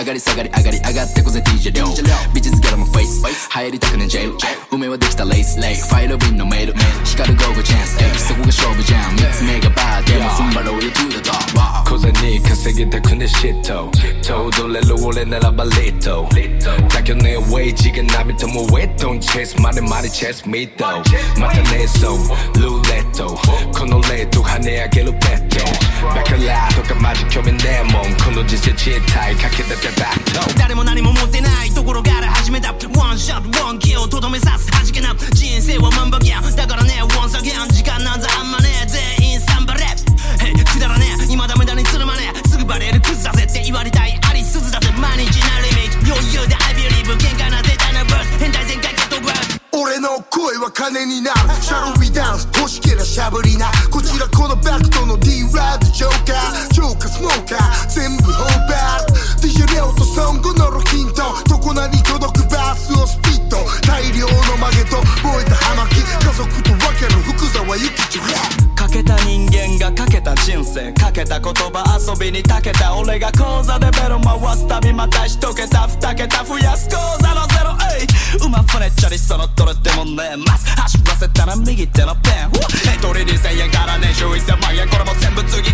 上がり下がり上がり上がってこぜ DJ 量ビジズギャラのフェイス入りたくねジェイル梅はできたレースレイファイルビンのメール光るゴーゴチャンス Ay, そこが勝負じゃん3つ目がバーでも踏ん張ろうよ To the top. Wow. 小銭稼ぎたくねシット踊れる俺ならばリットだけどねウェイジが波ともウェットにチェスまでまでチェスミットまたねそうちったいかけててバット誰も何も持ってないところから始めた。ワンショットワンキルとどめさす弾けな人生は万馬ギャンだからね once again 時間なんざあんまね全員サンバレへいくだらねえ。今ダメだにつるまねえ。すぐバレるクズだぜ。って言われたい。ありすずだぜ。毎日なリミット。余裕で I believe 限界な絶対なブース。変態全開ゲットブース。俺の声は金になる。シャロウィダンス。欲しけりゃしゃぶりな。こちらこのバクトの D ラッドジョーカー。ジョーカースモーカー。けた言葉遊びにたけた。俺が口座でベロ回すたびまた一桁。二桁増やす口座のゼロ。エイ馬船チャリそのどれでもねえます。走らせたら右手のペン。エントリー2000円から年収1000万円。これも全部次。